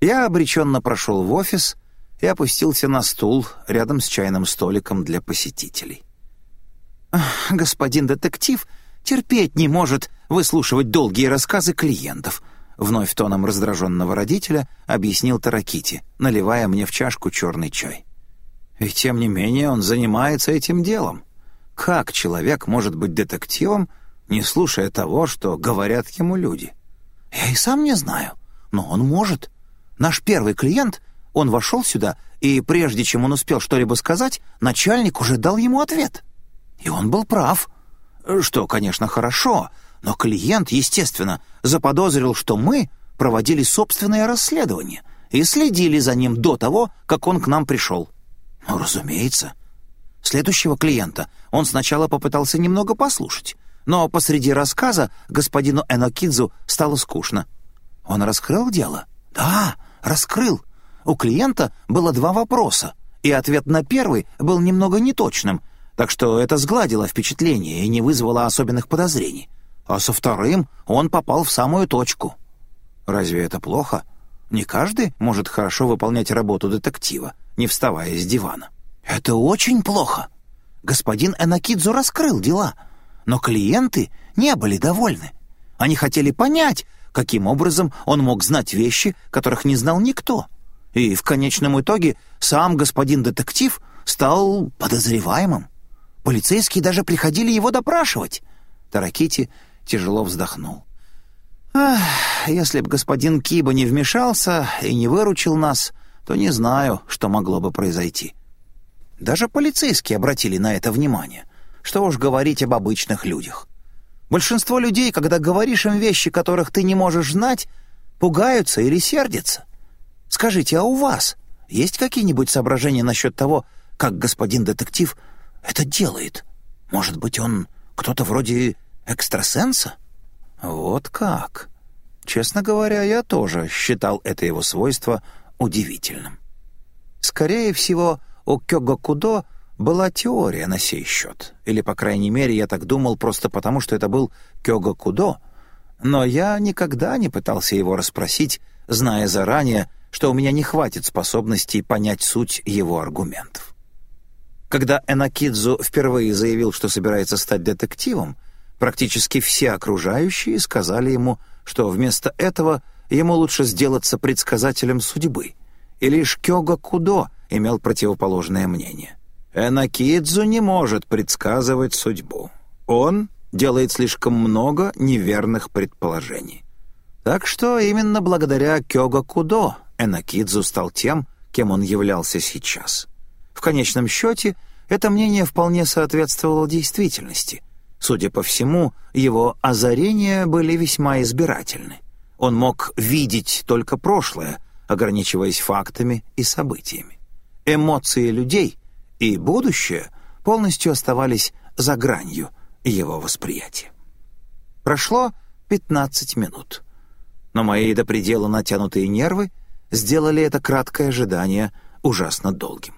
Я обреченно прошел в офис и опустился на стул рядом с чайным столиком для посетителей. «Господин детектив терпеть не может выслушивать долгие рассказы клиентов», вновь тоном раздраженного родителя объяснил Таракити, наливая мне в чашку черный чай. И тем не менее он занимается этим делом. Как человек может быть детективом, не слушая того, что говорят ему люди? Я и сам не знаю, но он может. Наш первый клиент, он вошел сюда, и прежде чем он успел что-либо сказать, начальник уже дал ему ответ. И он был прав. Что, конечно, хорошо, но клиент, естественно, заподозрил, что мы проводили собственное расследование и следили за ним до того, как он к нам пришел. Ну, разумеется. Следующего клиента он сначала попытался немного послушать, но посреди рассказа господину Энокидзу стало скучно. Он раскрыл дело? Да, раскрыл. У клиента было два вопроса, и ответ на первый был немного неточным, так что это сгладило впечатление и не вызвало особенных подозрений. А со вторым он попал в самую точку. Разве это плохо? Не каждый может хорошо выполнять работу детектива, не вставая с дивана. Это очень плохо. Господин Энакидзу раскрыл дела, но клиенты не были довольны. Они хотели понять, каким образом он мог знать вещи, которых не знал никто. И в конечном итоге сам господин детектив стал подозреваемым. Полицейские даже приходили его допрашивать. Таракити тяжело вздохнул. «Ах, если бы господин Киба не вмешался и не выручил нас, то не знаю, что могло бы произойти». Даже полицейские обратили на это внимание. Что уж говорить об обычных людях. Большинство людей, когда говоришь им вещи, которых ты не можешь знать, пугаются или сердятся. Скажите, а у вас есть какие-нибудь соображения насчет того, как господин детектив это делает? Может быть, он кто-то вроде экстрасенса? Вот как. Честно говоря, я тоже считал это его свойство удивительным. Скорее всего, у Кёгокудо была теория на сей счет. Или, по крайней мере, я так думал просто потому, что это был Кёгокудо. Но я никогда не пытался его расспросить, зная заранее, что у меня не хватит способностей понять суть его аргументов. Когда Энакидзу впервые заявил, что собирается стать детективом, практически все окружающие сказали ему, что вместо этого ему лучше сделаться предсказателем судьбы. И лишь Кёга Кудо имел противоположное мнение. Энакидзу не может предсказывать судьбу. Он делает слишком много неверных предположений. Так что именно благодаря Кёга Кудо Энакидзу стал тем, кем он являлся сейчас. В конечном счете, это мнение вполне соответствовало действительности. Судя по всему, его озарения были весьма избирательны. Он мог видеть только прошлое, ограничиваясь фактами и событиями. Эмоции людей и будущее полностью оставались за гранью его восприятия. Прошло 15 минут, но мои до предела натянутые нервы сделали это краткое ожидание ужасно долгим.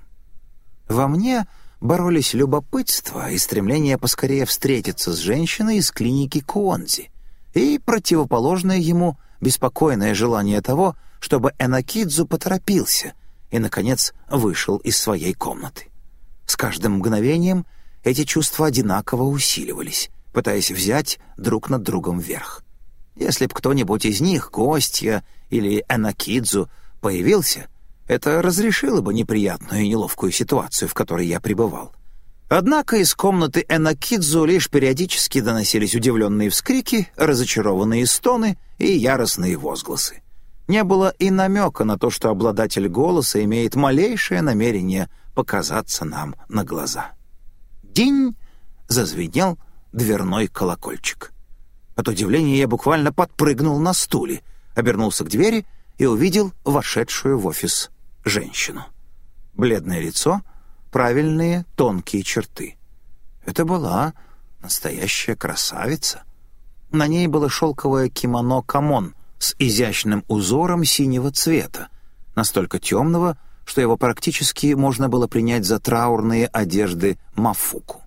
Во мне боролись любопытство и стремление поскорее встретиться с женщиной из клиники Куонзи и противоположное ему беспокойное желание того, чтобы Энакидзу поторопился и, наконец, вышел из своей комнаты. С каждым мгновением эти чувства одинаково усиливались, пытаясь взять друг над другом верх. Если б кто-нибудь из них, гостья или Энакидзу, появился, это разрешило бы неприятную и неловкую ситуацию, в которой я пребывал. Однако из комнаты Энакидзу лишь периодически доносились удивленные вскрики, разочарованные стоны и яростные возгласы. Не было и намека на то, что обладатель голоса имеет малейшее намерение показаться нам на глаза. «Динь!» — зазвенел дверной колокольчик. От удивления я буквально подпрыгнул на стуле, обернулся к двери и увидел вошедшую в офис женщину. Бледное лицо, правильные тонкие черты. Это была настоящая красавица. На ней было шелковое кимоно-камон с изящным узором синего цвета, настолько темного, что его практически можно было принять за траурные одежды мафуку.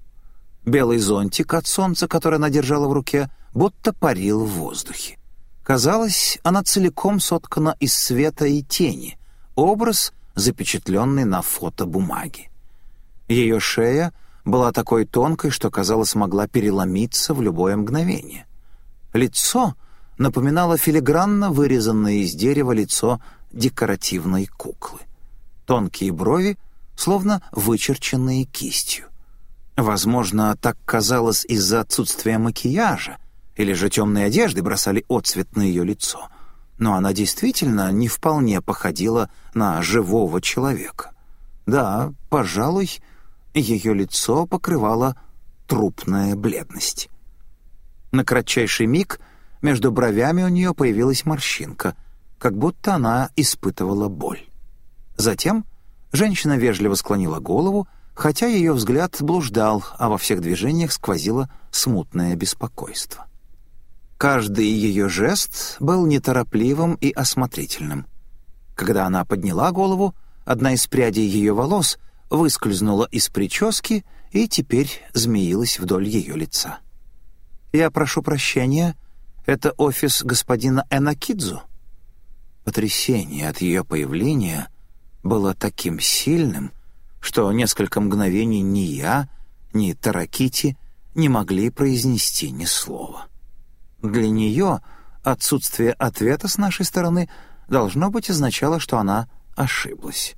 Белый зонтик от солнца, который она держала в руке, будто парил в воздухе. Казалось, она целиком соткана из света и тени, образ, запечатленный на фотобумаге. Ее шея была такой тонкой, что, казалось, могла переломиться в любое мгновение. Лицо напоминало филигранно вырезанное из дерева лицо декоративной куклы. Тонкие брови, словно вычерченные кистью. Возможно, так казалось из-за отсутствия макияжа, или же темные одежды бросали отцвет на ее лицо. Но она действительно не вполне походила на живого человека. Да, пожалуй, ее лицо покрывала трупная бледность. На кратчайший миг между бровями у нее появилась морщинка, как будто она испытывала боль. Затем женщина вежливо склонила голову, хотя ее взгляд блуждал, а во всех движениях сквозило смутное беспокойство. Каждый ее жест был неторопливым и осмотрительным. Когда она подняла голову, одна из прядей ее волос выскользнула из прически и теперь змеилась вдоль ее лица. «Я прошу прощения, это офис господина Энакидзу?» Потрясение от ее появления было таким сильным, что несколько мгновений ни я, ни Таракити не могли произнести ни слова. Для нее отсутствие ответа с нашей стороны должно быть означало, что она ошиблась.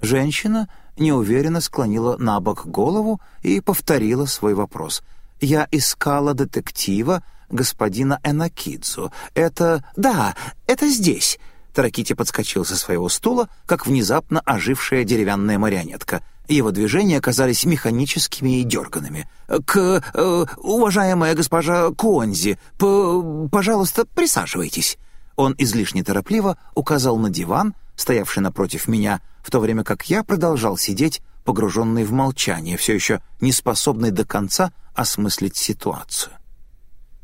Женщина неуверенно склонила на бок голову и повторила свой вопрос. «Я искала детектива господина Энакидзу. Это... Да, это здесь!» Таракити подскочил со своего стула, как внезапно ожившая деревянная марионетка. Его движения оказались механическими и дерганными. «К... Э, уважаемая госпожа Конзи, пожалуйста, присаживайтесь». Он излишне торопливо указал на диван, стоявший напротив меня, в то время как я продолжал сидеть, погруженный в молчание, все еще не способный до конца осмыслить ситуацию.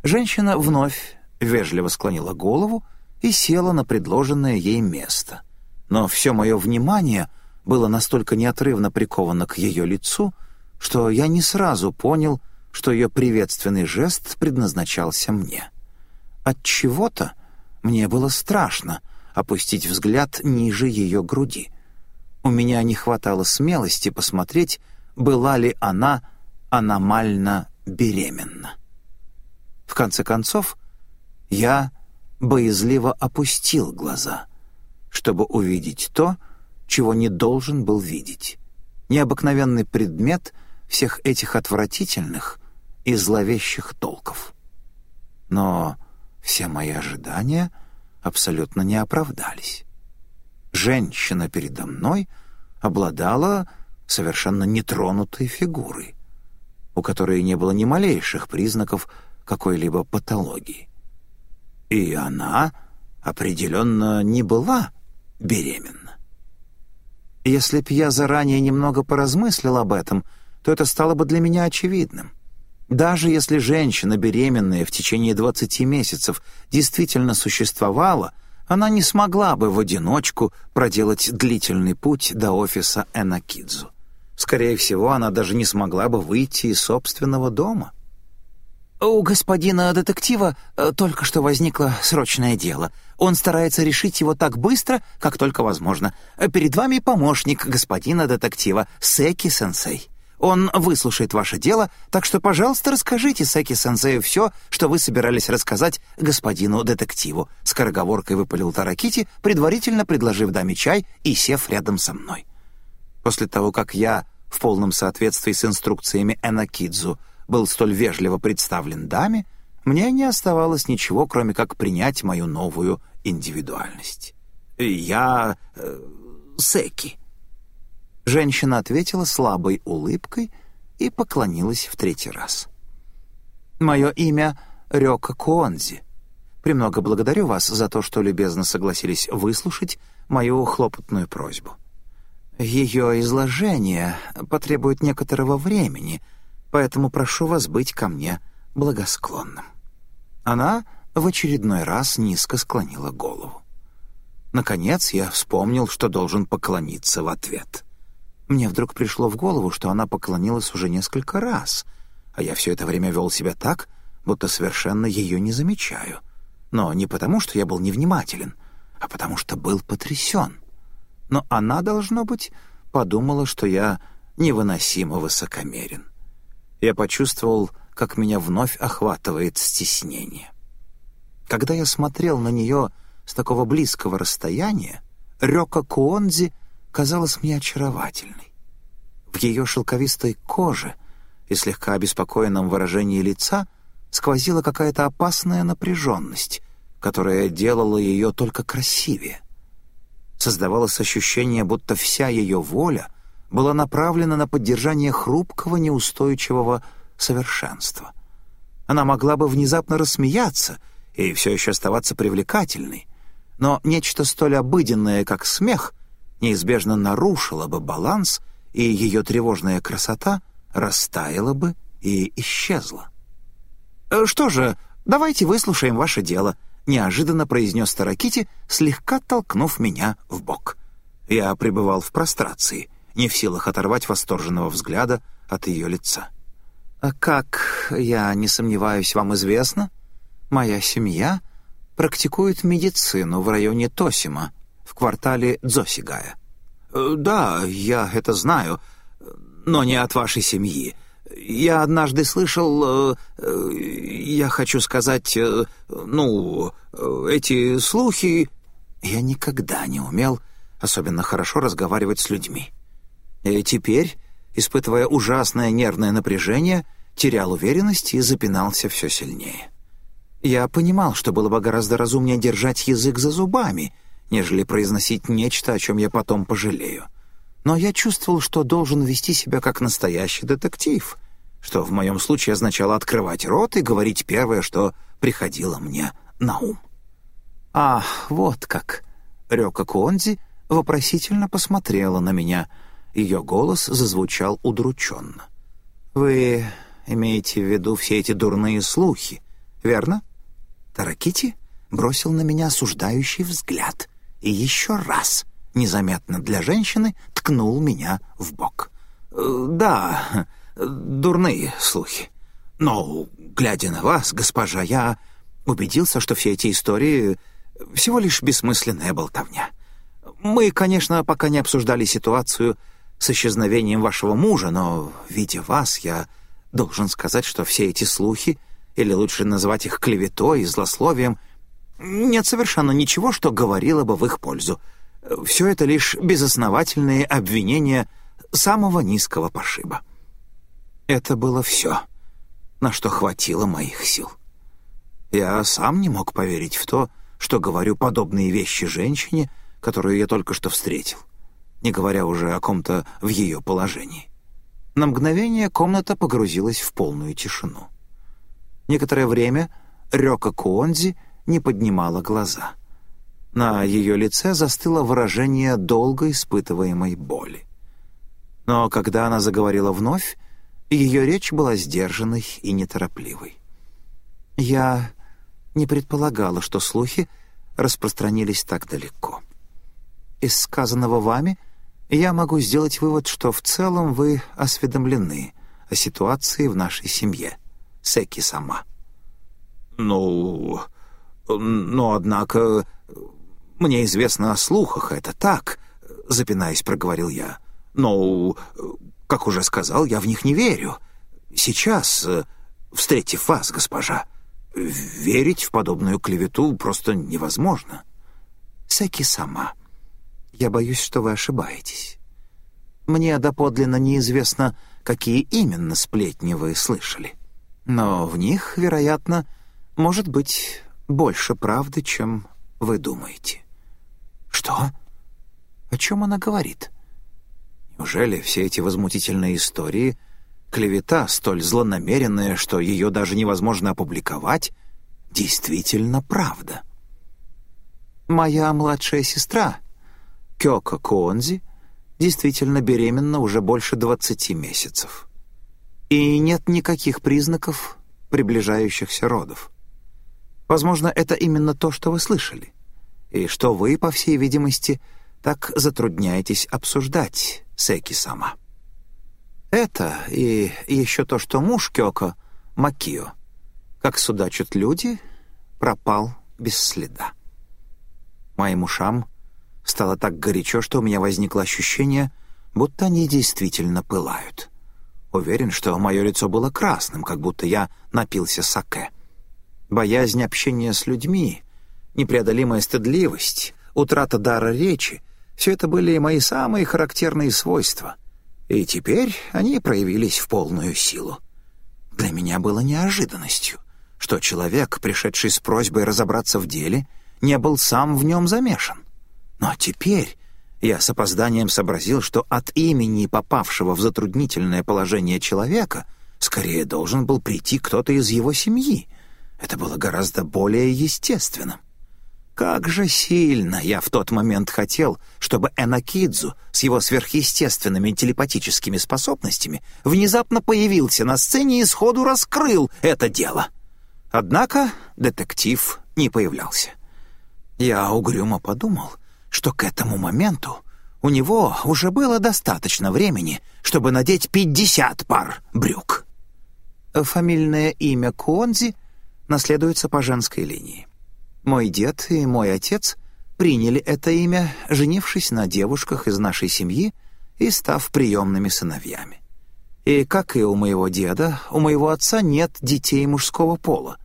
Женщина вновь вежливо склонила голову и села на предложенное ей место. Но все мое внимание было настолько неотрывно приковано к ее лицу, что я не сразу понял, что ее приветственный жест предназначался мне. От чего-то мне было страшно опустить взгляд ниже ее груди. У меня не хватало смелости посмотреть, была ли она аномально беременна. В конце концов, я боязливо опустил глаза, чтобы увидеть то, чего не должен был видеть. Необыкновенный предмет всех этих отвратительных и зловещих толков. Но все мои ожидания абсолютно не оправдались. Женщина передо мной обладала совершенно нетронутой фигурой, у которой не было ни малейших признаков какой-либо патологии. И она определенно не была беременна. Если б я заранее немного поразмыслил об этом, то это стало бы для меня очевидным. Даже если женщина, беременная в течение 20 месяцев, действительно существовала, она не смогла бы в одиночку проделать длительный путь до офиса Энакидзу. Скорее всего, она даже не смогла бы выйти из собственного дома. «У господина детектива э, только что возникло срочное дело. Он старается решить его так быстро, как только возможно. Перед вами помощник господина детектива, Секи-сенсей. Он выслушает ваше дело, так что, пожалуйста, расскажите Секи-сенсею все, что вы собирались рассказать господину детективу». Скороговоркой выпалил Таракити, предварительно предложив даме чай и сев рядом со мной. После того, как я, в полном соответствии с инструкциями Энакидзу, был столь вежливо представлен даме, мне не оставалось ничего, кроме как принять мою новую индивидуальность. «Я... Э, Секи». Женщина ответила слабой улыбкой и поклонилась в третий раз. «Мое имя Рёка Куонзи. Премного благодарю вас за то, что любезно согласились выслушать мою хлопотную просьбу. Ее изложение потребует некоторого времени — поэтому прошу вас быть ко мне благосклонным». Она в очередной раз низко склонила голову. Наконец я вспомнил, что должен поклониться в ответ. Мне вдруг пришло в голову, что она поклонилась уже несколько раз, а я все это время вел себя так, будто совершенно ее не замечаю. Но не потому, что я был невнимателен, а потому что был потрясен. Но она, должно быть, подумала, что я невыносимо высокомерен. Я почувствовал, как меня вновь охватывает стеснение. Когда я смотрел на нее с такого близкого расстояния, Рёка Куонзи казалась мне очаровательной. В ее шелковистой коже и слегка обеспокоенном выражении лица сквозила какая-то опасная напряженность, которая делала ее только красивее. Создавалось ощущение, будто вся ее воля была направлена на поддержание хрупкого, неустойчивого совершенства. Она могла бы внезапно рассмеяться и все еще оставаться привлекательной, но нечто столь обыденное, как смех, неизбежно нарушило бы баланс, и ее тревожная красота растаяла бы и исчезла. «Э, «Что же, давайте выслушаем ваше дело», — неожиданно произнес Таракити, слегка толкнув меня в бок. Я пребывал в прострации, не в силах оторвать восторженного взгляда от ее лица. А «Как, я не сомневаюсь, вам известно, моя семья практикует медицину в районе Тосима, в квартале Дзосигая». Э, «Да, я это знаю, но не от вашей семьи. Я однажды слышал, э, э, я хочу сказать, ну, эти слухи...» Я никогда не умел особенно хорошо разговаривать с людьми. И теперь испытывая ужасное нервное напряжение, терял уверенность и запинался все сильнее. Я понимал, что было бы гораздо разумнее держать язык за зубами, нежели произносить нечто, о чем я потом пожалею. Но я чувствовал, что должен вести себя как настоящий детектив, что в моем случае означало открывать рот и говорить первое, что приходило мне на ум. «Ах, вот как!» Рёка Куонзи вопросительно посмотрела на меня — ее голос зазвучал удрученно. «Вы имеете в виду все эти дурные слухи, верно?» Таракити бросил на меня осуждающий взгляд и еще раз, незаметно для женщины, ткнул меня в бок. «Э, «Да, дурные слухи. Но, глядя на вас, госпожа, я убедился, что все эти истории — всего лишь бессмысленная болтовня. Мы, конечно, пока не обсуждали ситуацию с исчезновением вашего мужа, но, видя вас, я должен сказать, что все эти слухи, или лучше назвать их клеветой и злословием, нет совершенно ничего, что говорило бы в их пользу. Все это лишь безосновательные обвинения самого низкого пошиба. Это было все, на что хватило моих сил. Я сам не мог поверить в то, что говорю подобные вещи женщине, которую я только что встретил не говоря уже о ком-то в ее положении. На мгновение комната погрузилась в полную тишину. Некоторое время Рёка Куонзи не поднимала глаза. На ее лице застыло выражение долго испытываемой боли. Но когда она заговорила вновь, ее речь была сдержанной и неторопливой. «Я не предполагала, что слухи распространились так далеко. Из сказанного вами я могу сделать вывод, что в целом вы осведомлены о ситуации в нашей семье. Секи сама. Ну, но однако мне известно о слухах, это так, запинаясь, проговорил я. Но, как уже сказал, я в них не верю. Сейчас, встретив вас, госпожа, верить в подобную клевету просто невозможно. Секи сама. Я боюсь, что вы ошибаетесь. Мне доподлинно неизвестно, какие именно сплетни вы слышали. Но в них, вероятно, может быть больше правды, чем вы думаете. Что? О чем она говорит? Неужели все эти возмутительные истории — клевета, столь злонамеренная, что ее даже невозможно опубликовать, действительно правда? Моя младшая сестра Кёка Куонзи действительно беременна уже больше 20 месяцев. И нет никаких признаков приближающихся родов. Возможно, это именно то, что вы слышали, и что вы, по всей видимости, так затрудняетесь обсуждать Секи сама. Это и еще то, что муж Кёко, Макио, как судачат люди, пропал без следа. Моим ушам стало так горячо, что у меня возникло ощущение, будто они действительно пылают. Уверен, что мое лицо было красным, как будто я напился саке. Боязнь общения с людьми, непреодолимая стыдливость, утрата дара речи — все это были мои самые характерные свойства. И теперь они проявились в полную силу. Для меня было неожиданностью, что человек, пришедший с просьбой разобраться в деле, не был сам в нем замешан. Но теперь я с опозданием сообразил, что от имени попавшего в затруднительное положение человека скорее должен был прийти кто-то из его семьи. Это было гораздо более естественным. Как же сильно я в тот момент хотел, чтобы Энакидзу с его сверхъестественными телепатическими способностями внезапно появился на сцене и сходу раскрыл это дело. Однако детектив не появлялся. Я угрюмо подумал, что к этому моменту у него уже было достаточно времени, чтобы надеть пятьдесят пар брюк. Фамильное имя Куонзи наследуется по женской линии. Мой дед и мой отец приняли это имя, женившись на девушках из нашей семьи и став приемными сыновьями. И, как и у моего деда, у моего отца нет детей мужского пола,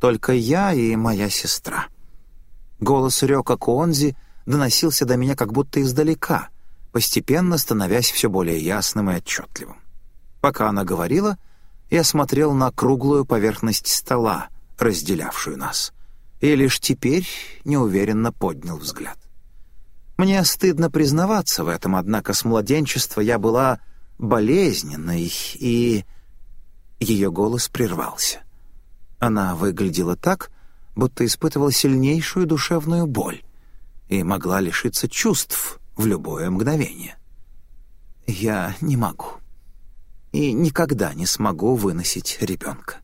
только я и моя сестра. Голос Рёка Куонзи доносился до меня как будто издалека, постепенно становясь все более ясным и отчетливым. Пока она говорила, я смотрел на круглую поверхность стола, разделявшую нас и лишь теперь неуверенно поднял взгляд. Мне стыдно признаваться в этом, однако с младенчества я была болезненной, и... Ее голос прервался. Она выглядела так, будто испытывала сильнейшую душевную боль и могла лишиться чувств в любое мгновение. Я не могу и никогда не смогу выносить ребенка.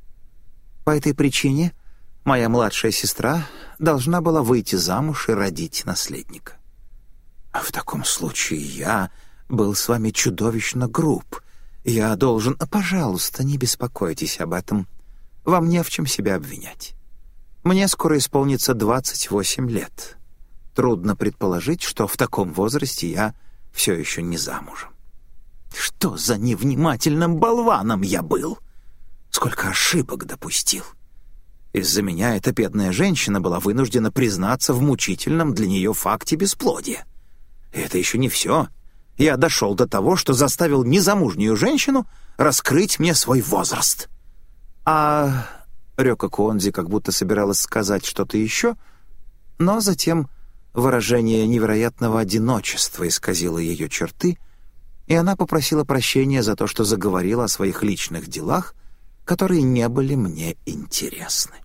По этой причине Моя младшая сестра должна была выйти замуж и родить наследника. А в таком случае я был с вами чудовищно груб. Я должен... Пожалуйста, не беспокойтесь об этом. Вам не в чем себя обвинять. Мне скоро исполнится 28 лет. Трудно предположить, что в таком возрасте я все еще не замужем. Что за невнимательным болваном я был! Сколько ошибок допустил! — из-за меня эта бедная женщина была вынуждена признаться в мучительном для нее факте бесплодия. И это еще не все. Я дошел до того, что заставил незамужнюю женщину раскрыть мне свой возраст. А Рёка Куонзи как будто собиралась сказать что-то еще, но затем выражение невероятного одиночества исказило ее черты, и она попросила прощения за то, что заговорила о своих личных делах, которые не были мне интересны.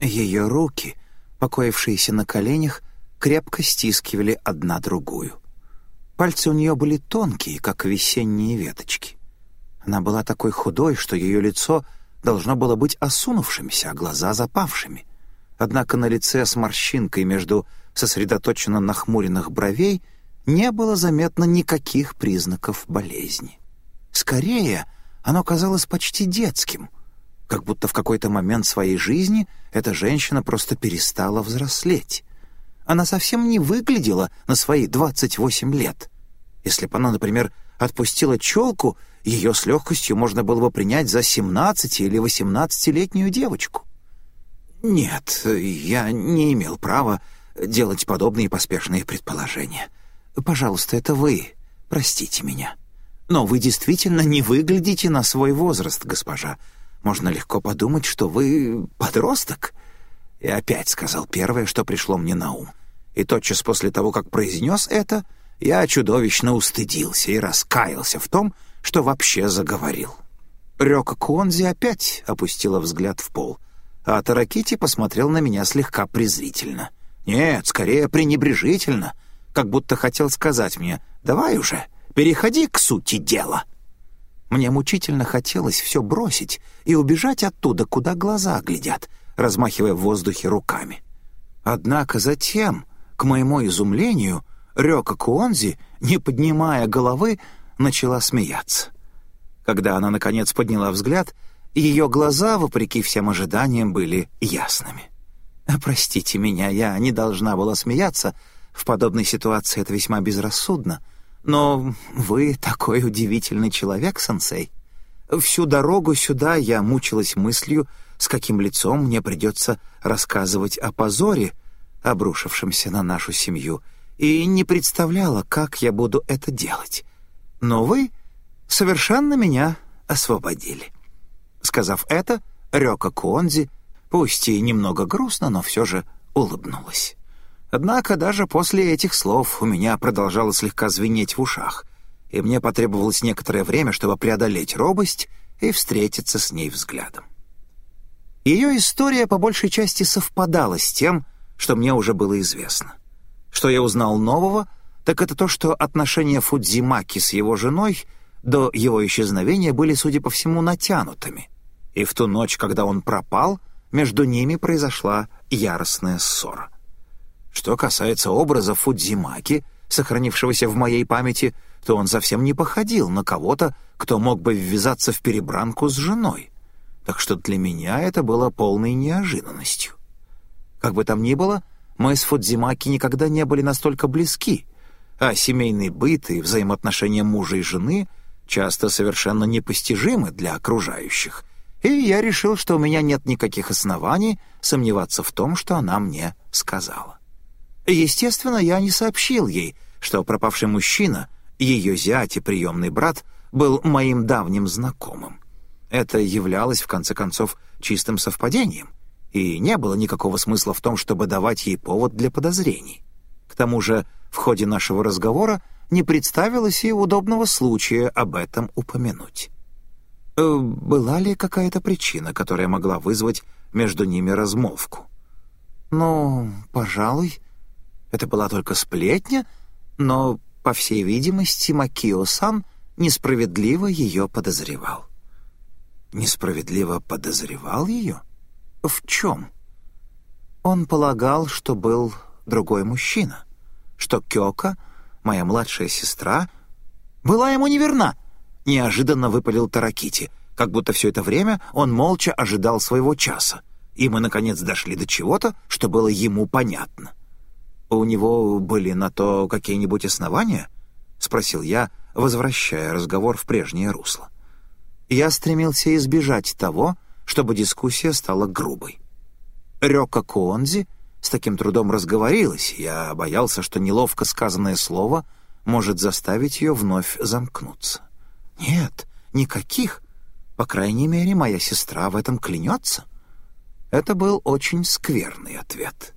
Ее руки, покоившиеся на коленях, крепко стискивали одна другую. Пальцы у нее были тонкие, как весенние веточки. Она была такой худой, что ее лицо должно было быть осунувшимся, а глаза запавшими. Однако на лице с морщинкой между сосредоточенно нахмуренных бровей не было заметно никаких признаков болезни. Скорее, оно казалось почти детским — как будто в какой-то момент своей жизни эта женщина просто перестала взрослеть. Она совсем не выглядела на свои 28 лет. Если бы она, например, отпустила челку, ее с легкостью можно было бы принять за 17 или 18-летнюю девочку. Нет, я не имел права делать подобные поспешные предположения. Пожалуйста, это вы. Простите меня. Но вы действительно не выглядите на свой возраст, госпожа можно легко подумать, что вы подросток». И опять сказал первое, что пришло мне на ум. И тотчас после того, как произнес это, я чудовищно устыдился и раскаялся в том, что вообще заговорил. Рёка Куонзи опять опустила взгляд в пол, а Таракити посмотрел на меня слегка презрительно. Нет, скорее пренебрежительно, как будто хотел сказать мне «давай уже, переходи к сути дела». Мне мучительно хотелось все бросить и убежать оттуда, куда глаза глядят, размахивая в воздухе руками. Однако затем, к моему изумлению, Рёка Куонзи, не поднимая головы, начала смеяться. Когда она, наконец, подняла взгляд, ее глаза, вопреки всем ожиданиям, были ясными. Простите меня, я не должна была смеяться. В подобной ситуации это весьма безрассудно. Но вы такой удивительный человек, сенсей. Всю дорогу сюда я мучилась мыслью, с каким лицом мне придется рассказывать о позоре, обрушившемся на нашу семью, и не представляла, как я буду это делать. Но вы совершенно меня освободили». Сказав это, Рёка Куонзи, пусть и немного грустно, но все же улыбнулась. Однако даже после этих слов у меня продолжало слегка звенеть в ушах, и мне потребовалось некоторое время, чтобы преодолеть робость и встретиться с ней взглядом. Ее история по большей части совпадала с тем, что мне уже было известно. Что я узнал нового, так это то, что отношения Фудзимаки с его женой до его исчезновения были, судя по всему, натянутыми. И в ту ночь, когда он пропал, между ними произошла яростная ссора. Что касается образа Фудзимаки, сохранившегося в моей памяти, то он совсем не походил на кого-то, кто мог бы ввязаться в перебранку с женой. Так что для меня это было полной неожиданностью. Как бы там ни было, мы с Фудзимаки никогда не были настолько близки, а семейный быт и взаимоотношения мужа и жены часто совершенно непостижимы для окружающих, и я решил, что у меня нет никаких оснований сомневаться в том, что она мне сказала. Естественно, я не сообщил ей, что пропавший мужчина, ее зять и приемный брат, был моим давним знакомым. Это являлось, в конце концов, чистым совпадением, и не было никакого смысла в том, чтобы давать ей повод для подозрений. К тому же, в ходе нашего разговора не представилось и удобного случая об этом упомянуть. Э, была ли какая-то причина, которая могла вызвать между ними размолвку? Ну, пожалуй, это была только сплетня, но, по всей видимости, Макио-сан несправедливо ее подозревал. Несправедливо подозревал ее? В чем? Он полагал, что был другой мужчина, что Кёка, моя младшая сестра, была ему неверна, неожиданно выпалил Таракити, как будто все это время он молча ожидал своего часа, и мы, наконец, дошли до чего-то, что было ему понятно. «У него были на то какие-нибудь основания?» — спросил я, возвращая разговор в прежнее русло. Я стремился избежать того, чтобы дискуссия стала грубой. Рёка Куонзи с таким трудом разговорилась, я боялся, что неловко сказанное слово может заставить ее вновь замкнуться. «Нет, никаких. По крайней мере, моя сестра в этом клянется». Это был очень скверный ответ.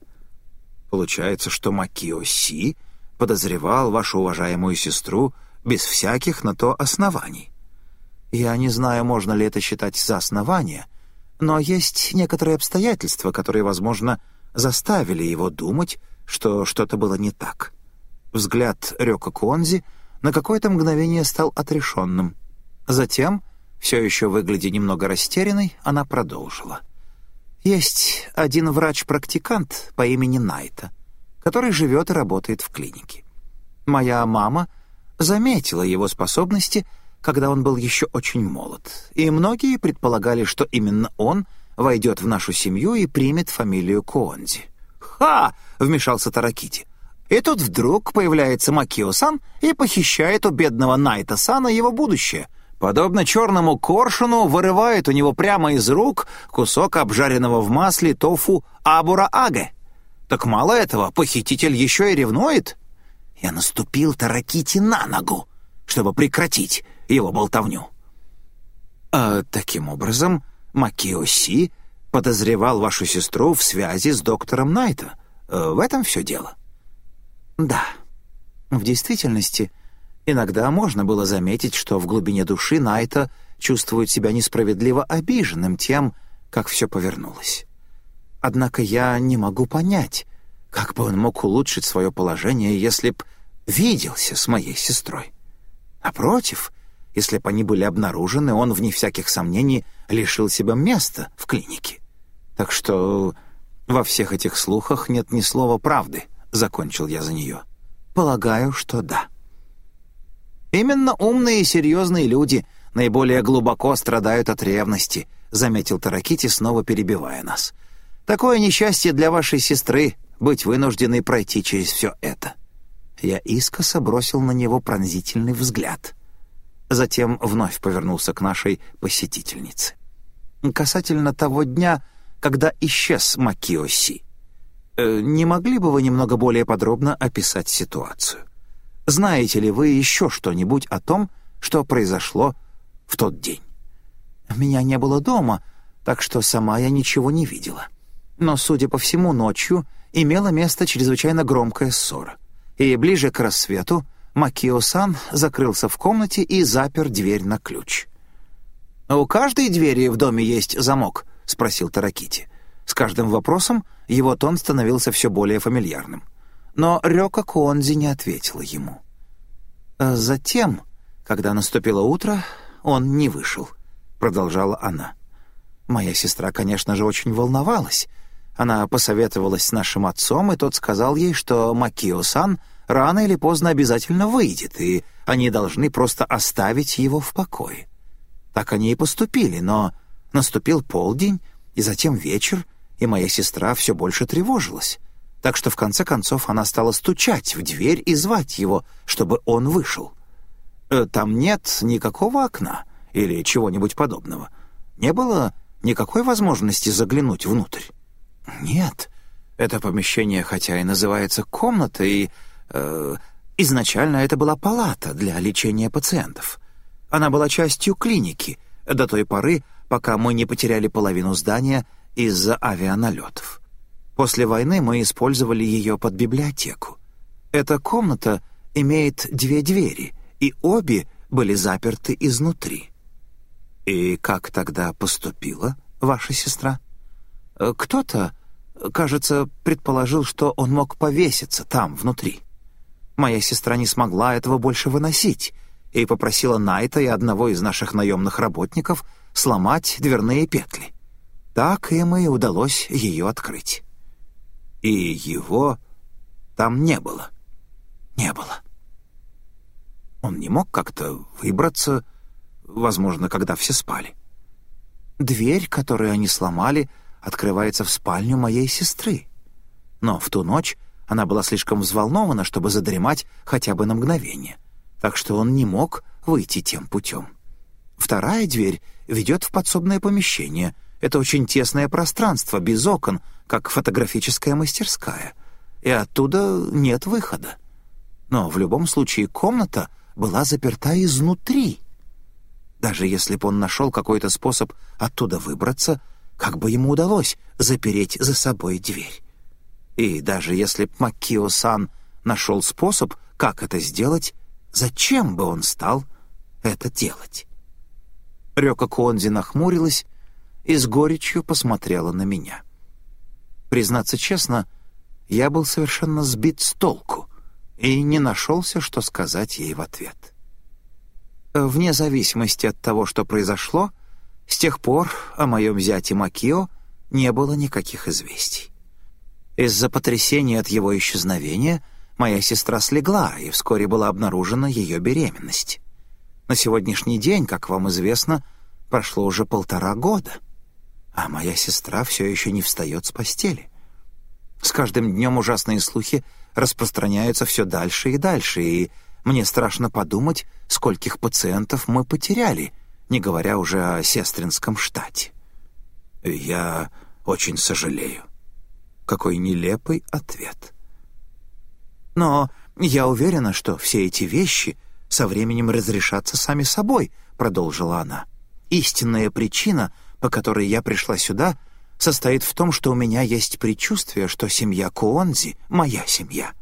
Получается, что Макио Си подозревал вашу уважаемую сестру без всяких на то оснований. Я не знаю, можно ли это считать за основание, но есть некоторые обстоятельства, которые, возможно, заставили его думать, что что-то было не так. Взгляд Рёка Куонзи на какое-то мгновение стал отрешенным. Затем, все еще выглядя немного растерянной, она продолжила — есть один врач-практикант по имени Найта, который живет и работает в клинике. Моя мама заметила его способности, когда он был еще очень молод, и многие предполагали, что именно он войдет в нашу семью и примет фамилию Куонзи. «Ха!» — вмешался Таракити. И тут вдруг появляется Макио-сан и похищает у бедного Найта-сана его будущее — подобно черному коршуну, вырывает у него прямо из рук кусок обжаренного в масле тофу абура-аге. Так мало этого, похититель еще и ревнует. Я наступил Таракити на ногу, чтобы прекратить его болтовню. А таким образом, Макио Си подозревал вашу сестру в связи с доктором Найта. Э, в этом все дело. Да, в действительности, Иногда можно было заметить, что в глубине души Найта чувствует себя несправедливо обиженным тем, как все повернулось. Однако я не могу понять, как бы он мог улучшить свое положение, если б виделся с моей сестрой. Напротив, если бы они были обнаружены, он, вне всяких сомнений, лишил себя места в клинике. Так что во всех этих слухах нет ни слова правды, — закончил я за нее. Полагаю, что да. Именно умные и серьезные люди наиболее глубоко страдают от ревности, заметил Таракити, снова перебивая нас. Такое несчастье для вашей сестры — быть вынужденной пройти через все это». Я искоса бросил на него пронзительный взгляд. Затем вновь повернулся к нашей посетительнице. «Касательно того дня, когда исчез Макиоси, не могли бы вы немного более подробно описать ситуацию? Знаете ли вы еще что-нибудь о том, что произошло в тот день? Меня не было дома, так что сама я ничего не видела. Но, судя по всему, ночью имела место чрезвычайно громкая ссора. И ближе к рассвету Макио-сан закрылся в комнате и запер дверь на ключ. «У каждой двери в доме есть замок?» — спросил Таракити. С каждым вопросом его тон становился все более фамильярным но Рёка Куонзи не ответила ему. А затем, когда наступило утро, он не вышел, продолжала она. Моя сестра, конечно же, очень волновалась. Она посоветовалась с нашим отцом, и тот сказал ей, что Макио-сан рано или поздно обязательно выйдет, и они должны просто оставить его в покое. Так они и поступили, но наступил полдень, и затем вечер, и моя сестра все больше тревожилась так что в конце концов она стала стучать в дверь и звать его, чтобы он вышел. Э, там нет никакого окна или чего-нибудь подобного. Не было никакой возможности заглянуть внутрь. Нет, это помещение, хотя и называется комнатой, э, изначально это была палата для лечения пациентов. Она была частью клиники до той поры, пока мы не потеряли половину здания из-за авианалетов. После войны мы использовали ее под библиотеку. Эта комната имеет две двери, и обе были заперты изнутри. И как тогда поступила ваша сестра? Э, кто-то, кажется, предположил, что он мог повеситься там, внутри. Моя сестра не смогла этого больше выносить и попросила Найта и одного из наших наемных работников сломать дверные петли. Так им и удалось ее открыть и его там не было. Не было. Он не мог как-то выбраться, возможно, когда все спали. Дверь, которую они сломали, открывается в спальню моей сестры. Но в ту ночь она была слишком взволнована, чтобы задремать хотя бы на мгновение, так что он не мог выйти тем путем. Вторая дверь ведет в подсобное помещение. Это очень тесное пространство, без окон, как фотографическая мастерская, и оттуда нет выхода. Но в любом случае комната была заперта изнутри. Даже если бы он нашел какой-то способ оттуда выбраться, как бы ему удалось запереть за собой дверь? И даже если б Маккио-сан нашел способ, как это сделать, зачем бы он стал это делать? Рёка Куонзи нахмурилась и с горечью посмотрела на меня. Признаться честно, я был совершенно сбит с толку и не нашелся, что сказать ей в ответ. Вне зависимости от того, что произошло, с тех пор о моем зяте Макио не было никаких известий. Из-за потрясения от его исчезновения моя сестра слегла, и вскоре была обнаружена ее беременность. На сегодняшний день, как вам известно, прошло уже полтора года — а моя сестра все еще не встает с постели. С каждым днем ужасные слухи распространяются все дальше и дальше, и мне страшно подумать, скольких пациентов мы потеряли, не говоря уже о сестринском штате. Я очень сожалею. Какой нелепый ответ. Но я уверена, что все эти вещи со временем разрешатся сами собой, продолжила она. Истинная причина — по которой я пришла сюда, состоит в том, что у меня есть предчувствие, что семья Куонзи, моя семья,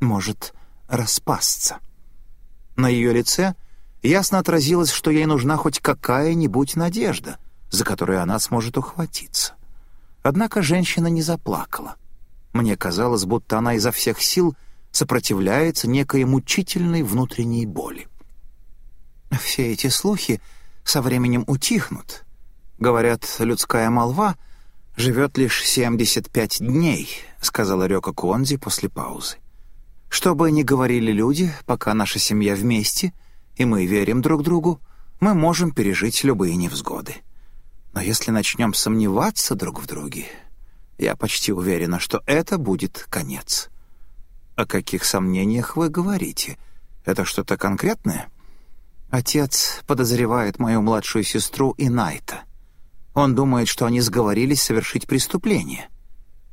может распасться. На ее лице ясно отразилось, что ей нужна хоть какая-нибудь надежда, за которую она сможет ухватиться. Однако женщина не заплакала. Мне казалось, будто она изо всех сил сопротивляется некой мучительной внутренней боли. Все эти слухи со временем утихнут, Говорят, людская молва живет лишь 75 дней, сказала Рёка Куонзи после паузы. Что бы ни говорили люди, пока наша семья вместе, и мы верим друг другу, мы можем пережить любые невзгоды. Но если начнем сомневаться друг в друге, Я почти уверена, что это будет конец. О каких сомнениях вы говорите? Это что-то конкретное? Отец подозревает мою младшую сестру и Найта. Он думает, что они сговорились совершить преступление.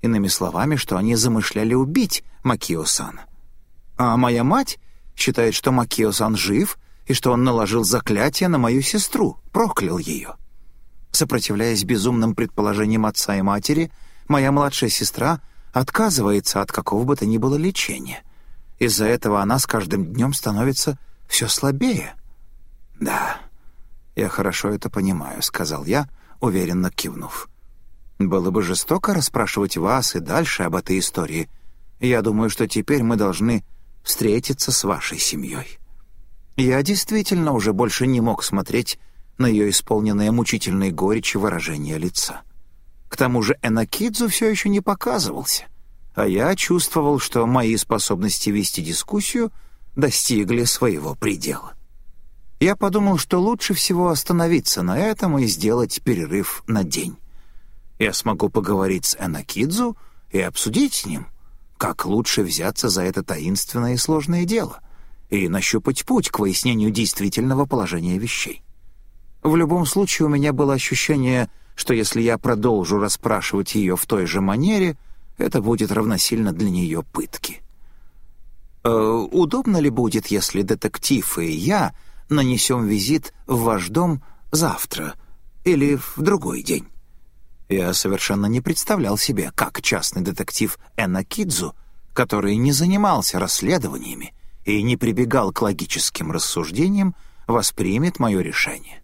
Иными словами, что они замышляли убить Макио-сан. А моя мать считает, что Макио-сан жив и что он наложил заклятие на мою сестру, проклял ее. Сопротивляясь безумным предположениям отца и матери, моя младшая сестра отказывается от какого бы то ни было лечения. Из-за этого она с каждым днем становится все слабее. «Да, я хорошо это понимаю», — сказал я, уверенно кивнув. «Было бы жестоко расспрашивать вас и дальше об этой истории. Я думаю, что теперь мы должны встретиться с вашей семьей». Я действительно уже больше не мог смотреть на ее исполненное мучительной горечи выражение лица. К тому же Энакидзу все еще не показывался, а я чувствовал, что мои способности вести дискуссию достигли своего предела. Я подумал, что лучше всего остановиться на этом и сделать перерыв на день. Я смогу поговорить с Энакидзу и обсудить с ним, как лучше взяться за это таинственное и сложное дело и нащупать путь к выяснению действительного положения вещей. В любом случае у меня было ощущение, что если я продолжу расспрашивать ее в той же манере, это будет равносильно для нее пытки. «Э, «Удобно ли будет, если детектив и я нанесем визит в ваш дом завтра или в другой день?» Я совершенно не представлял себе, как частный детектив Энна Кидзу, который не занимался расследованиями и не прибегал к логическим рассуждениям, воспримет мое решение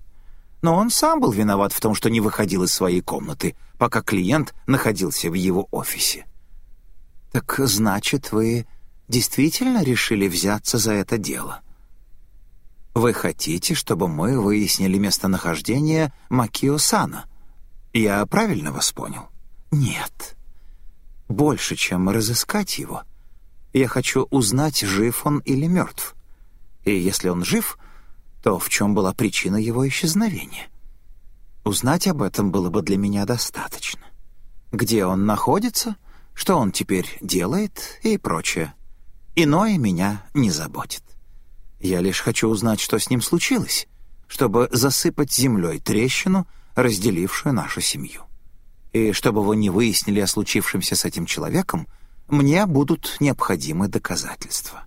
но он сам был виноват в том, что не выходил из своей комнаты, пока клиент находился в его офисе. «Так значит, вы действительно решили взяться за это дело?» «Вы хотите, чтобы мы выяснили местонахождение Макио-сана? Я правильно вас понял?» «Нет. Больше, чем разыскать его, я хочу узнать, жив он или мертв. И если он жив, то в чем была причина его исчезновения? Узнать об этом было бы для меня достаточно. Где он находится, что он теперь делает и прочее. Иное меня не заботит. Я лишь хочу узнать, что с ним случилось, чтобы засыпать землей трещину, разделившую нашу семью. И чтобы вы не выяснили о случившемся с этим человеком, мне будут необходимы доказательства.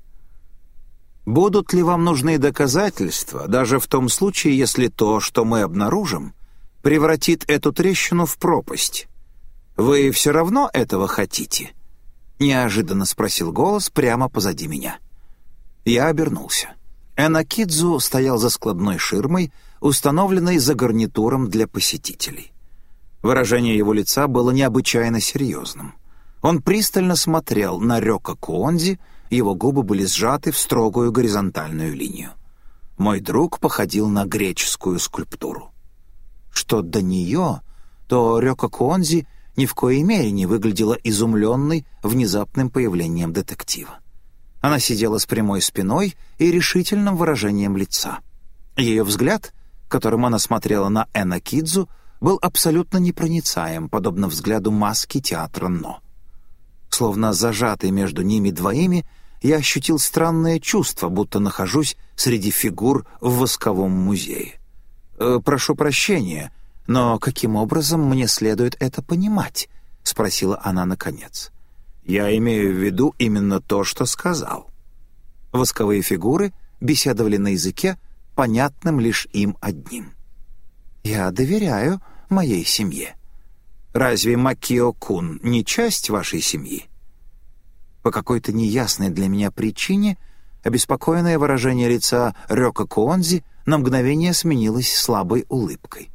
Будут ли вам нужны доказательства, даже в том случае, если то, что мы обнаружим, превратит эту трещину в пропасть? Вы все равно этого хотите?» Неожиданно спросил голос прямо позади меня. Я обернулся. Энакидзу стоял за складной ширмой, установленной за гарнитуром для посетителей. Выражение его лица было необычайно серьезным. Он пристально смотрел на Рёка Куонзи, его губы были сжаты в строгую горизонтальную линию. Мой друг походил на греческую скульптуру. Что до нее, то Рёка Куонзи ни в коей мере не выглядела изумленной внезапным появлением детектива. Она сидела с прямой спиной и решительным выражением лица. Ее взгляд, которым она смотрела на Эна Кидзу, был абсолютно непроницаем, подобно взгляду маски театра «Но». Словно зажатый между ними двоими, я ощутил странное чувство, будто нахожусь среди фигур в восковом музее. «Э, «Прошу прощения, но каким образом мне следует это понимать?» — спросила она наконец. «Я имею в виду именно то, что сказал». Восковые фигуры беседовали на языке, понятным лишь им одним. «Я доверяю моей семье». Разве Макио-кун не часть вашей семьи?» По какой-то неясной для меня причине обеспокоенное выражение лица Рёка Куонзи на мгновение сменилось слабой улыбкой.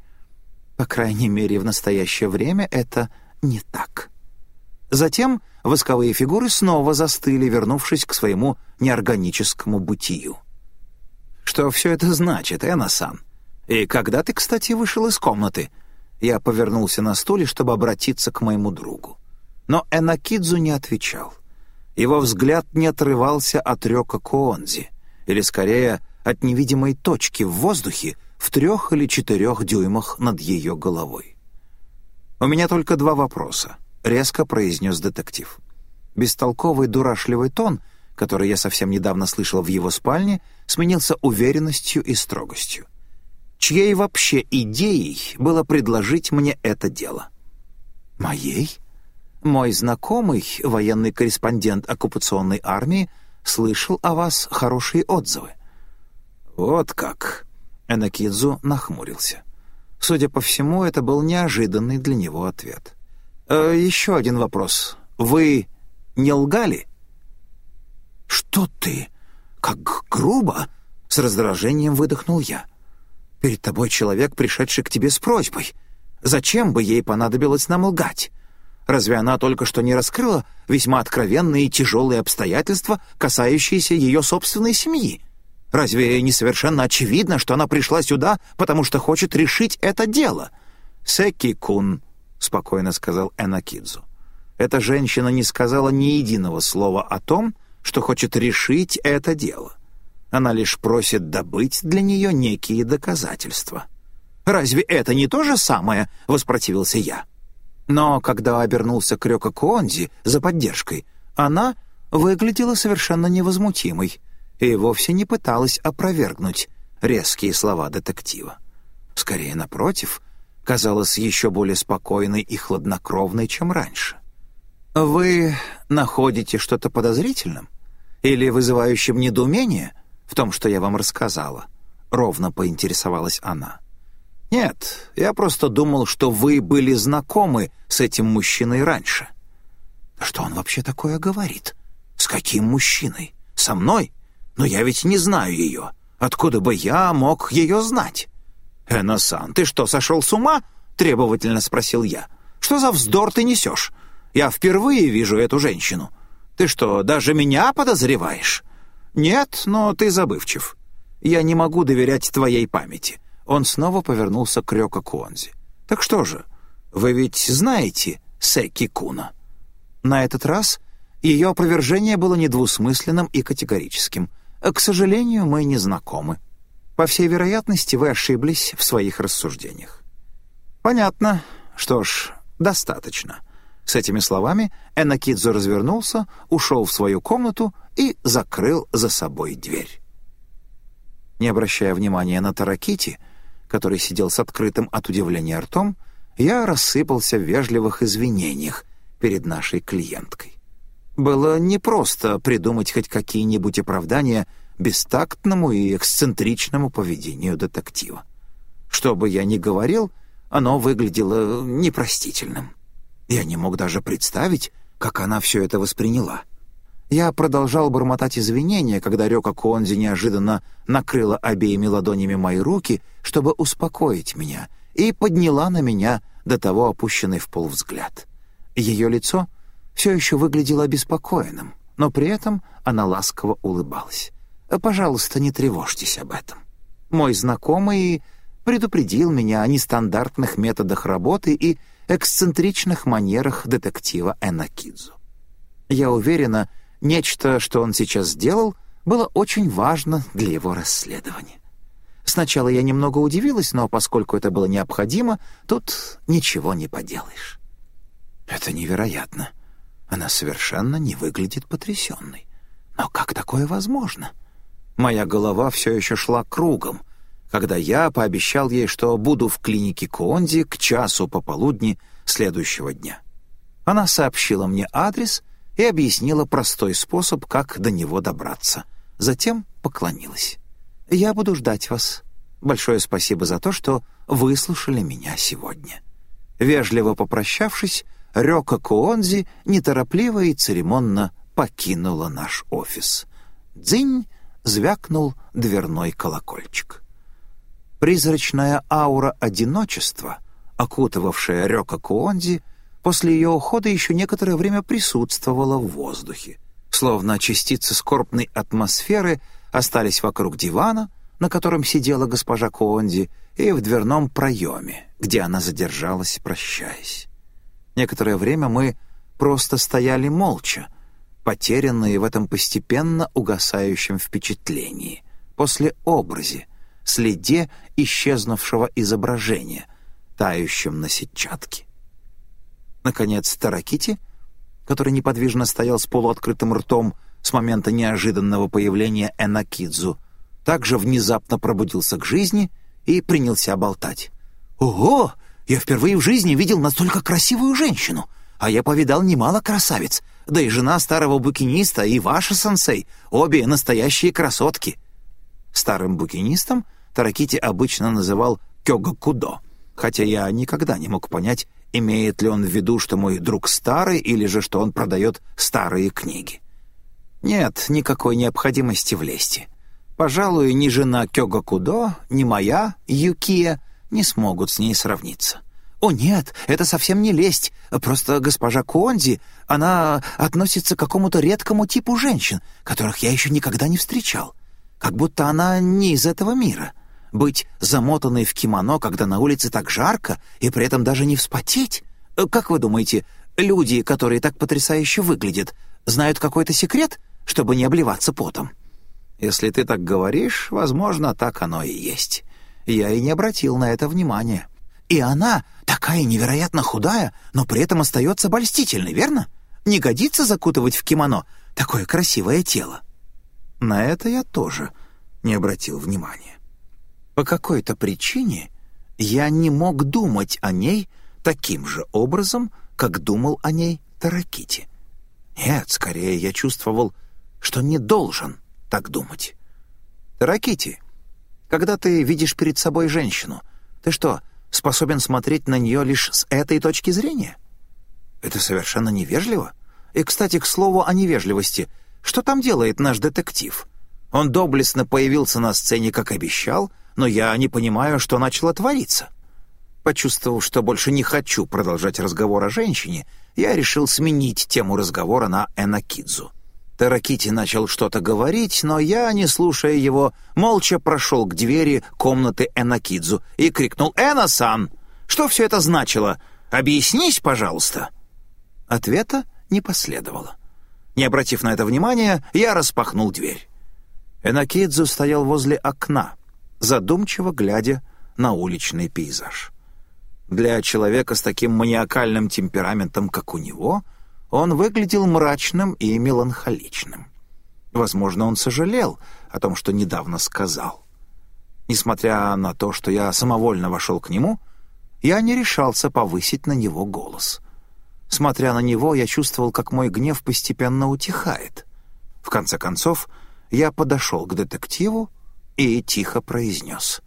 По крайней мере, в настоящее время это не так. Затем восковые фигуры снова застыли, вернувшись к своему неорганическому бытию. «Что все это значит, Эна-сан? И когда ты, кстати, вышел из комнаты?» Я повернулся на стуле, чтобы обратиться к моему другу. Но Энакидзу не отвечал. Его взгляд не отрывался от рёка Коонзи, или скорее от невидимой точки в воздухе в трех или четырех дюймах над ее головой. «У меня только два вопроса. — резко произнес детектив. Бестолковый дурашливый тон, который я совсем недавно слышал в его спальне, сменился уверенностью и строгостью. Чьей вообще идеей было предложить мне это дело? Моей? Мой знакомый, военный корреспондент оккупационной армии, слышал о вас хорошие отзывы. «Вот как!» — Энакидзу нахмурился. Судя по всему, это был неожиданный для него ответ. «Э, «Еще один вопрос. Вы не лгали?» «Что ты? Как грубо!» — с раздражением выдохнул я. «Перед тобой человек, пришедший к тебе с просьбой. Зачем бы ей понадобилось нам лгать? Разве она только что не раскрыла весьма откровенные и тяжелые обстоятельства, касающиеся ее собственной семьи? Разве не совершенно очевидно, что она пришла сюда, потому что хочет решить это дело? «Секи-кун», — спокойно сказал Энакидзу. Эта женщина не сказала ни единого слова о том, что хочет решить это дело. Она лишь просит добыть для нее некие доказательства. «Разве это не то же самое?» — воспротивился я. Но когда обернулся к Рёка Куонзи за поддержкой, она выглядела совершенно невозмутимой и вовсе не пыталась опровергнуть резкие слова детектива. Скорее, напротив, казалась еще более спокойной и хладнокровной, чем раньше. «Вы находите что-то подозрительным или вызывающим недоумение в том, что я вам рассказала?» — ровно поинтересовалась она. «Нет, я просто думал, что вы были знакомы с этим мужчиной раньше». «Что он вообще такое говорит? С каким мужчиной? Со мной? Но я ведь не знаю ее. Откуда бы я мог ее знать?» «Эна-сан, ты что, сошел с ума?» — требовательно спросил я. «Что за вздор ты несешь? Я впервые вижу эту женщину. Ты что, даже меня подозреваешь?» «Нет, но ты забывчив. Я не могу доверять твоей памяти. Он снова повернулся к Рёка Куонзи. «Так что же, вы ведь знаете Секи Куна?» На этот раз ее опровержение было недвусмысленным и категорическим. «К сожалению, мы не знакомы. По всей вероятности, вы ошиблись в своих рассуждениях». «Понятно. Что ж, достаточно». С этими словами Энакидзу развернулся, ушел в свою комнату и закрыл за собой дверь. Не обращая внимания на Таракити, который сидел с открытым от удивления ртом, я рассыпался в вежливых извинениях перед нашей клиенткой. Было непросто придумать хоть какие-нибудь оправдания бестактному и эксцентричному поведению детектива. Что бы я ни говорил, оно выглядело непростительным. Я не мог даже представить, как она все это восприняла — я продолжал бормотать извинения, когда Рёка Конзи неожиданно накрыла обеими ладонями мои руки, чтобы успокоить меня, и подняла на меня до того опущенный в пол взгляд. Ее лицо все еще выглядело обеспокоенным, но при этом она ласково улыбалась. «Пожалуйста, не тревожьтесь об этом. Мой знакомый предупредил меня о нестандартных методах работы и эксцентричных манерах детектива Энакидзу. Я уверена, Нечто, что он сейчас сделал, было очень важно для его расследования. Сначала я немного удивилась, но поскольку это было необходимо, тут ничего не поделаешь. Это невероятно. Она совершенно не выглядит потрясенной. Но как такое возможно? Моя голова все еще шла кругом, когда я пообещал ей, что буду в клинике Куонди к часу пополудни следующего дня. Она сообщила мне адрес — и объяснила простой способ, как до него добраться. Затем поклонилась. «Я буду ждать вас. Большое спасибо за то, что выслушали меня сегодня». Вежливо попрощавшись, Рёка Куонзи неторопливо и церемонно покинула наш офис. «Дзинь!» — звякнул дверной колокольчик. Призрачная аура одиночества, окутывавшая Рёка Куонзи, — после ее ухода еще некоторое время присутствовала в воздухе. Словно частицы скорбной атмосферы остались вокруг дивана, на котором сидела госпожа Куонди, и в дверном проеме, где она задержалась, прощаясь. Некоторое время мы просто стояли молча, потерянные в этом постепенно угасающем впечатлении, после образе, следе исчезнувшего изображения, тающем на сетчатке. Наконец, Таракити, который неподвижно стоял с полуоткрытым ртом с момента неожиданного появления Энакидзу, также внезапно пробудился к жизни и принялся болтать. «Ого! Я впервые в жизни видел настолько красивую женщину, а я повидал немало красавиц, да и жена старого букиниста и ваша сенсей, обе настоящие красотки». Старым букинистом Таракити обычно называл Кёга Кудо, хотя я никогда не мог понять, имеет ли он в виду, что мой друг старый, или же что он продает старые книги. Нет никакой необходимости в лести. Пожалуй, ни жена Кёга Кудо, ни моя, Юкия, не смогут с ней сравниться. «О нет, это совсем не лесть. Просто госпожа Конди, она относится к какому-то редкому типу женщин, которых я еще никогда не встречал. Как будто она не из этого мира. Быть замотанной в кимоно, когда на улице так жарко, и при этом даже не вспотеть? Как вы думаете, люди, которые так потрясающе выглядят, знают какой-то секрет, чтобы не обливаться потом?» «Если ты так говоришь, возможно, так оно и есть. Я и не обратил на это внимания». И она такая невероятно худая, но при этом остается обольстительной, верно? Не годится закутывать в кимоно такое красивое тело. На это я тоже не обратил внимания. По какой-то причине я не мог думать о ней таким же образом, как думал о ней Таракити. Нет, скорее я чувствовал, что не должен так думать. Таракити, когда ты видишь перед собой женщину, ты что, способен смотреть на нее лишь с этой точки зрения? Это совершенно невежливо. И, кстати, к слову о невежливости. Что там делает наш детектив? Он доблестно появился на сцене, как обещал, но я не понимаю, что начало твориться. Почувствовав, что больше не хочу продолжать разговор о женщине, я решил сменить тему разговора на Энакидзу. Таракити начал что-то говорить, но я, не слушая его, молча прошел к двери комнаты Энакидзу и крикнул «Эна-сан! Что все это значило? Объяснись, пожалуйста!» Ответа не последовало. Не обратив на это внимания, я распахнул дверь. Энакидзу стоял возле окна, задумчиво глядя на уличный пейзаж. Для человека с таким маниакальным темпераментом, как у него, он выглядел мрачным и меланхоличным. Возможно, он сожалел о том, что недавно сказал. Несмотря на то, что я самовольно вошел к нему, я не решался повысить на него голос. Смотря на него, я чувствовал, как мой гнев постепенно утихает. В конце концов, я подошел к детективу и тихо произнес.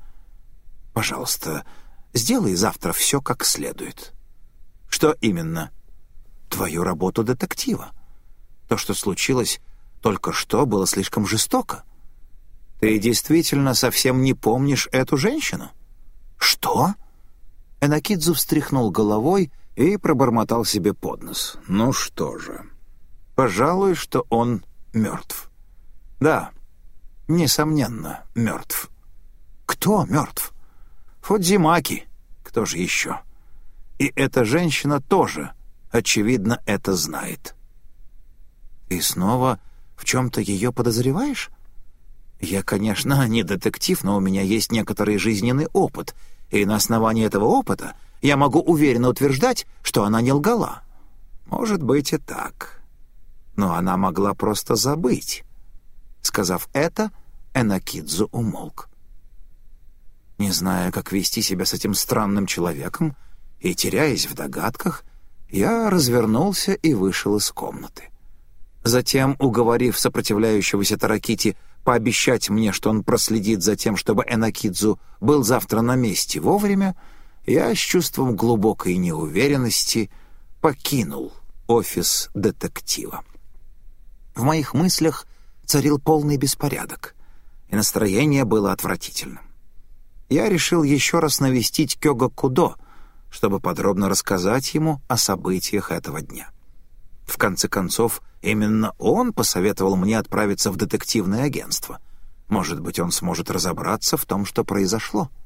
«Пожалуйста, сделай завтра все как следует». «Что именно?» Твою работу детектива. То, что случилось только что, было слишком жестоко. Ты действительно совсем не помнишь эту женщину? Что? Энакидзу встряхнул головой и пробормотал себе под нос. Ну что же, пожалуй, что он мертв. Да, несомненно, мертв. Кто мертв? Фудзимаки. Кто же еще? И эта женщина тоже очевидно, это знает. «Ты снова в чем-то ее подозреваешь?» «Я, конечно, не детектив, но у меня есть некоторый жизненный опыт, и на основании этого опыта я могу уверенно утверждать, что она не лгала. Может быть и так. Но она могла просто забыть». Сказав это, Энакидзу умолк. Не зная, как вести себя с этим странным человеком, и теряясь в догадках, я развернулся и вышел из комнаты. Затем, уговорив сопротивляющегося Таракити пообещать мне, что он проследит за тем, чтобы Энакидзу был завтра на месте вовремя, я с чувством глубокой неуверенности покинул офис детектива. В моих мыслях царил полный беспорядок, и настроение было отвратительным. Я решил еще раз навестить Кёга Кудо — чтобы подробно рассказать ему о событиях этого дня. В конце концов, именно он посоветовал мне отправиться в детективное агентство. Может быть, он сможет разобраться в том, что произошло. —